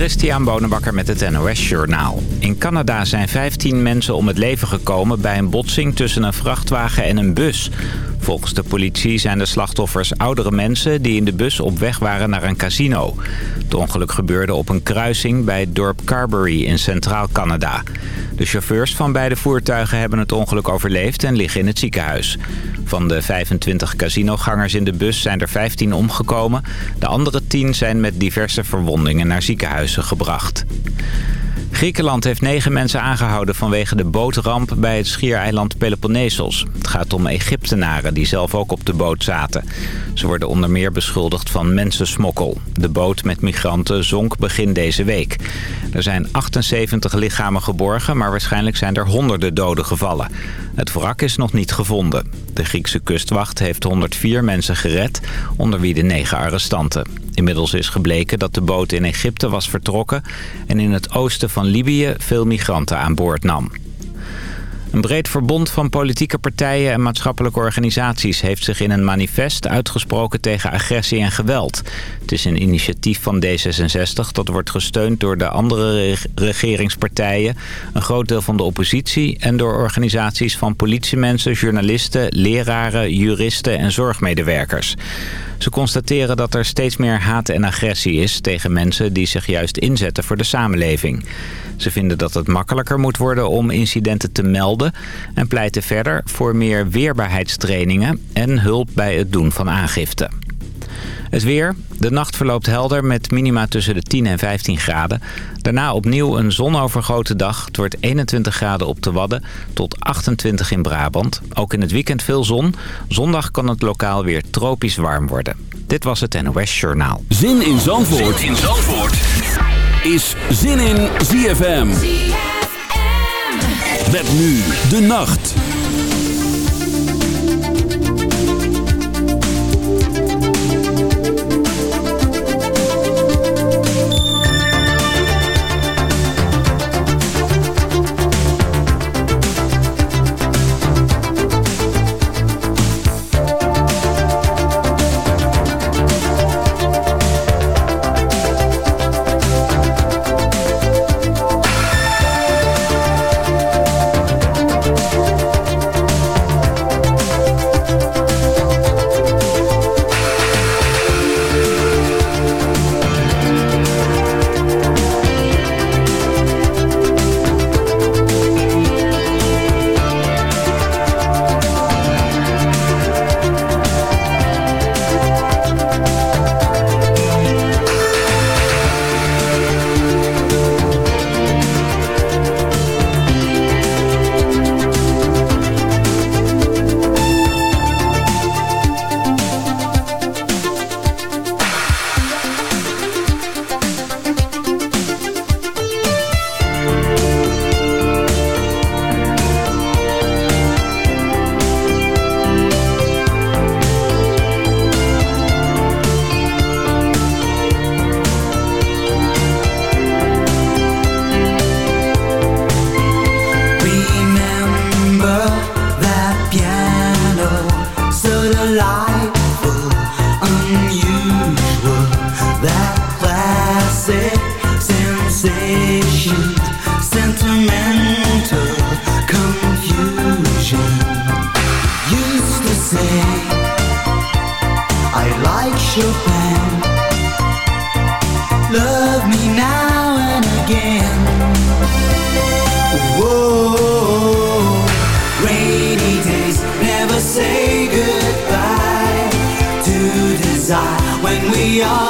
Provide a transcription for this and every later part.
Christian Bonenbakker met het NOS Journaal. In Canada zijn 15 mensen om het leven gekomen bij een botsing tussen een vrachtwagen en een bus. Volgens de politie zijn de slachtoffers oudere mensen die in de bus op weg waren naar een casino. Het ongeluk gebeurde op een kruising bij het dorp Carberry in Centraal Canada. De chauffeurs van beide voertuigen hebben het ongeluk overleefd en liggen in het ziekenhuis. Van de 25 casinogangers in de bus zijn er 15 omgekomen. De andere 10 zijn met diverse verwondingen naar ziekenhuizen gebracht. Griekenland heeft negen mensen aangehouden vanwege de bootramp bij het schiereiland Peloponnesos. Het gaat om Egyptenaren die zelf ook op de boot zaten. Ze worden onder meer beschuldigd van mensensmokkel. De boot met migranten zonk begin deze week. Er zijn 78 lichamen geborgen, maar waarschijnlijk zijn er honderden doden gevallen. Het wrak is nog niet gevonden. De Griekse kustwacht heeft 104 mensen gered, onder wie de negen arrestanten. Inmiddels is gebleken dat de boot in Egypte was vertrokken... en in het oosten van Libië veel migranten aan boord nam. Een breed verbond van politieke partijen en maatschappelijke organisaties... heeft zich in een manifest uitgesproken tegen agressie en geweld. Het is een initiatief van D66 dat wordt gesteund door de andere regeringspartijen... een groot deel van de oppositie... en door organisaties van politiemensen, journalisten, leraren, juristen en zorgmedewerkers. Ze constateren dat er steeds meer haat en agressie is tegen mensen die zich juist inzetten voor de samenleving. Ze vinden dat het makkelijker moet worden om incidenten te melden en pleiten verder voor meer weerbaarheidstrainingen en hulp bij het doen van aangifte. Het weer. De nacht verloopt helder met minima tussen de 10 en 15 graden. Daarna opnieuw een zonovergoten dag. Het wordt 21 graden op de Wadden tot 28 in Brabant. Ook in het weekend veel zon. Zondag kan het lokaal weer tropisch warm worden. Dit was het NOS Journaal. Zin in Zandvoort, zin in Zandvoort. is Zin in ZFM. Met nu de nacht. Sensation, sentimental confusion. Used to say I like Chopin. Love me now and again. Whoa, rainy days never say goodbye to desire when we are.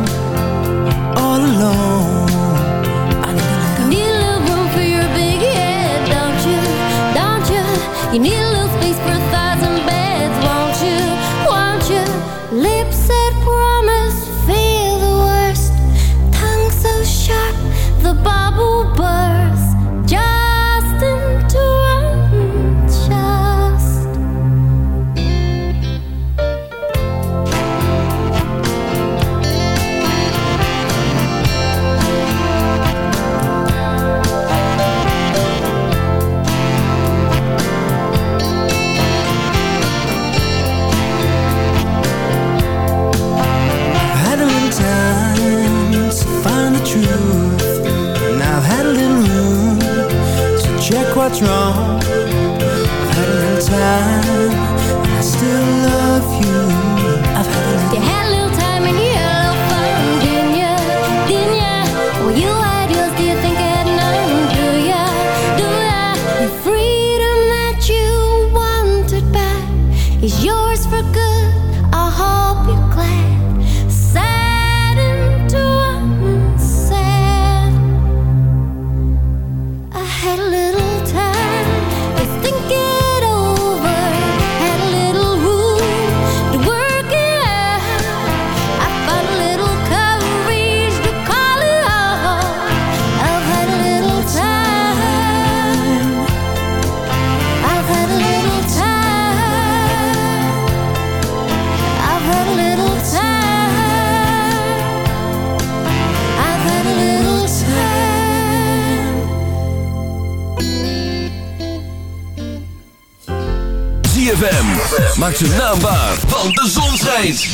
Maak ze naambaar, want de zon schijnt.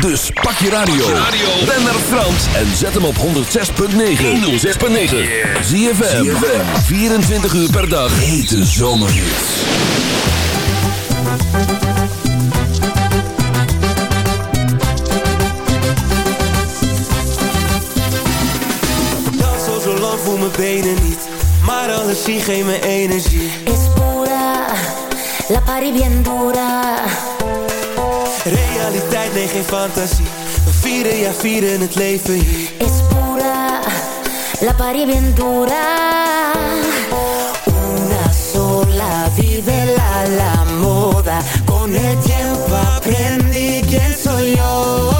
Dus pak je radio. Ben naar Frans en zet hem op 106.9. 106.9. ZFM. 24 uur per dag. Hete zomerhits. Zo lang voel mijn benen niet. Maar alles zie geeft me energie. Es pura, la pari bien dura. Geen fantasie. We vieren, ja vieren het leven hier. Es pura, la pari bien dura. Una sola, vive la, la moda. Con el tiempo aprendí quién soy yo.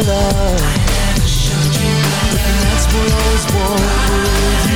love. I never showed you my love. And that's what I was born with you.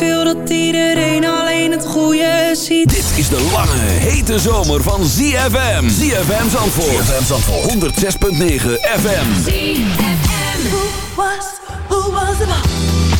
veel dat iedereen alleen het goede ziet. Dit is de lange, hete zomer van ZFM. ZFM Zandvoort. ZFM Zandvoort. 106.9 FM. ZFM. Who was, who was the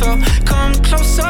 Come closer.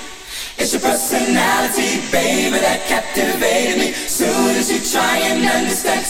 It's your personality, baby, that captivated me. Soon as you try and understand,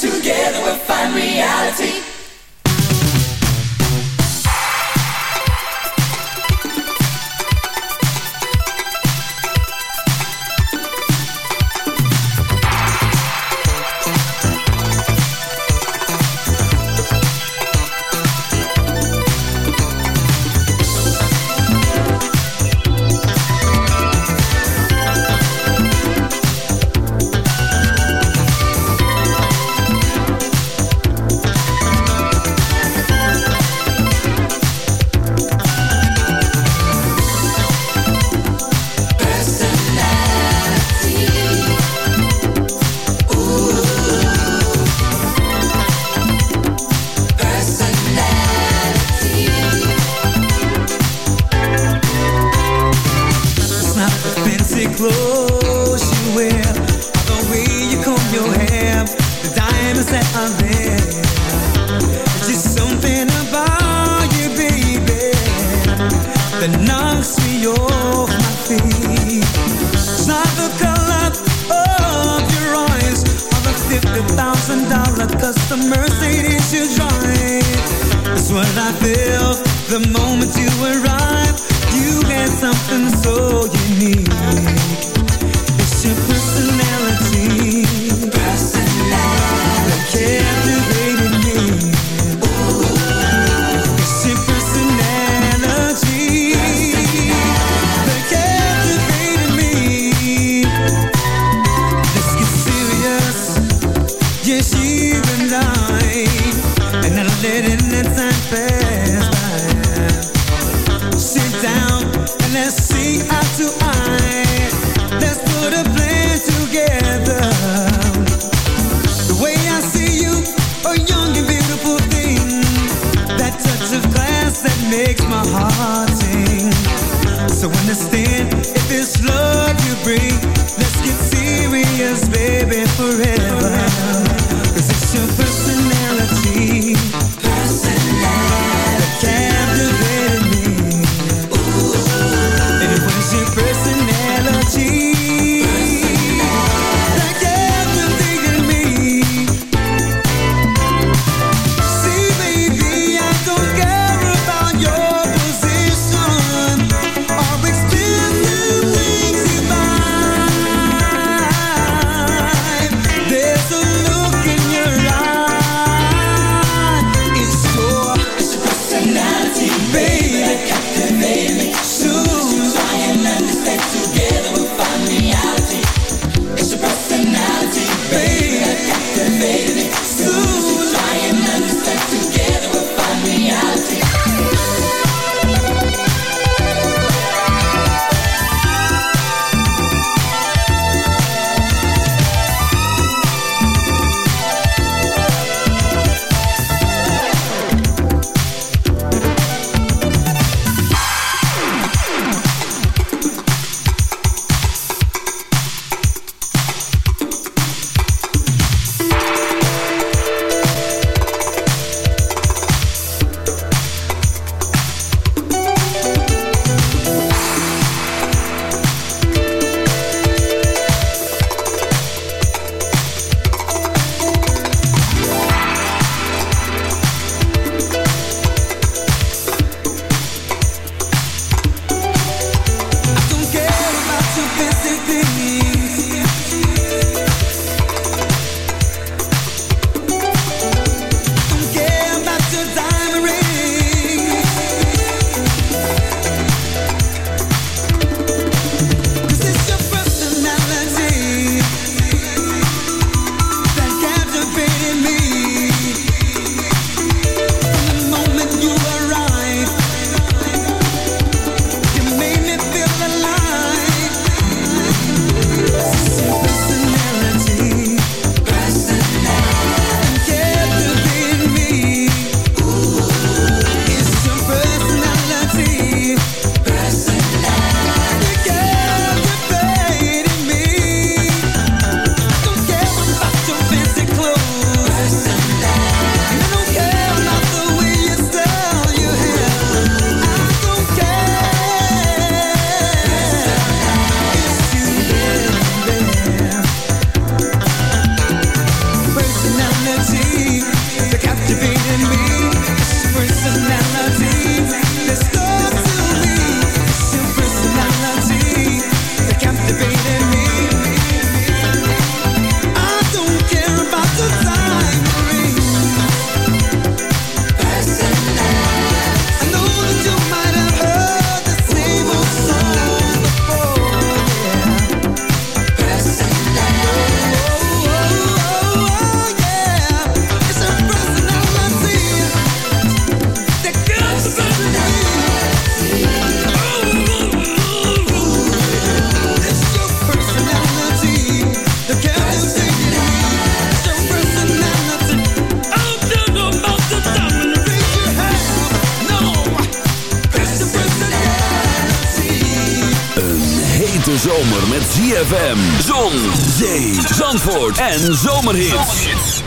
zomer met ZFM. Zon, zee, zandvoort en zomerhits.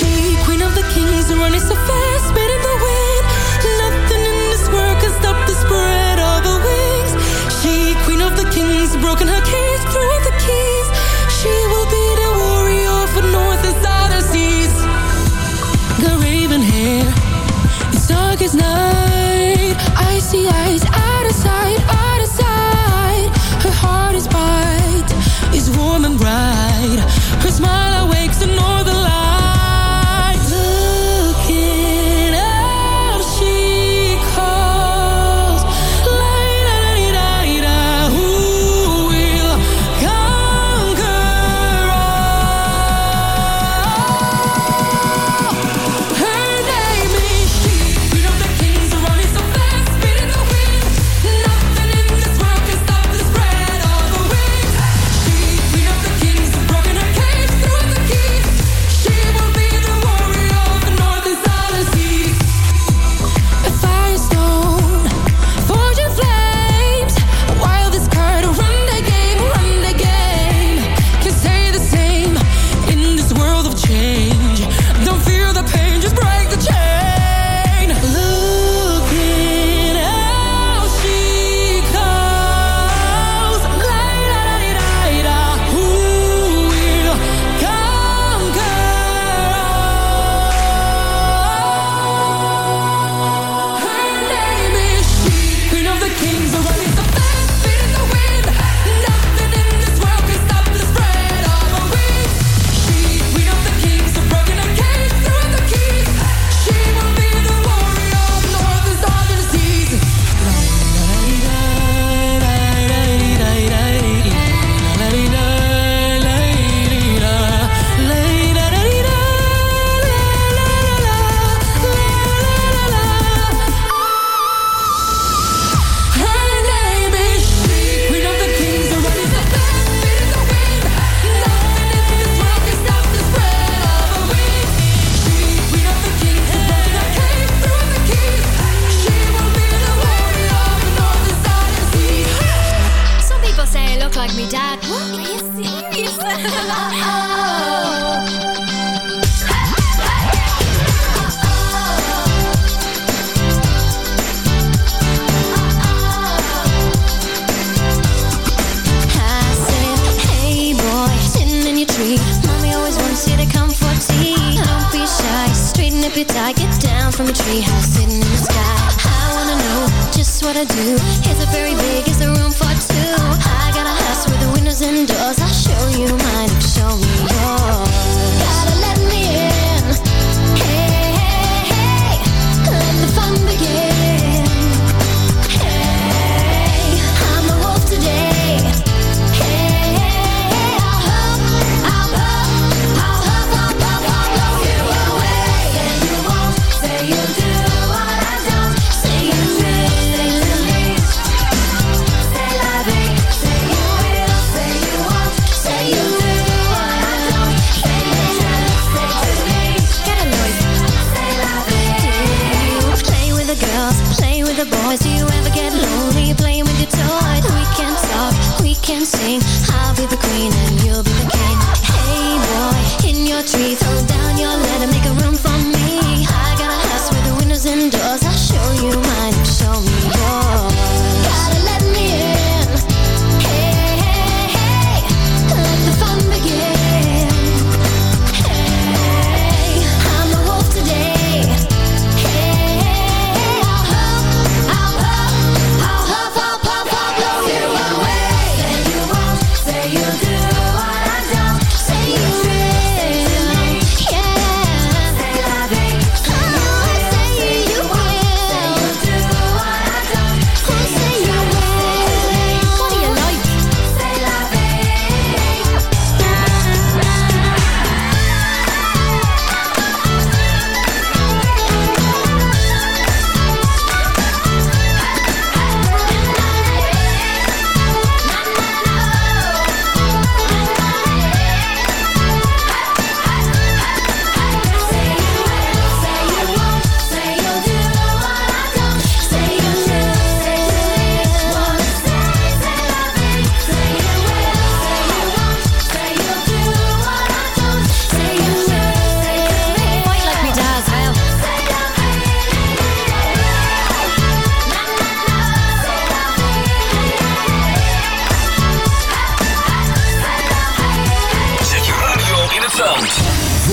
Hey, queen of the kings, running so fast, spinning the wind. Nothing in this world can stop the spread of the wings. She, queen of the kings, broken her cage, threw out the keys. She will be the warrior for north and south and seas. The raven hair, it's dark as night. I see eyes. night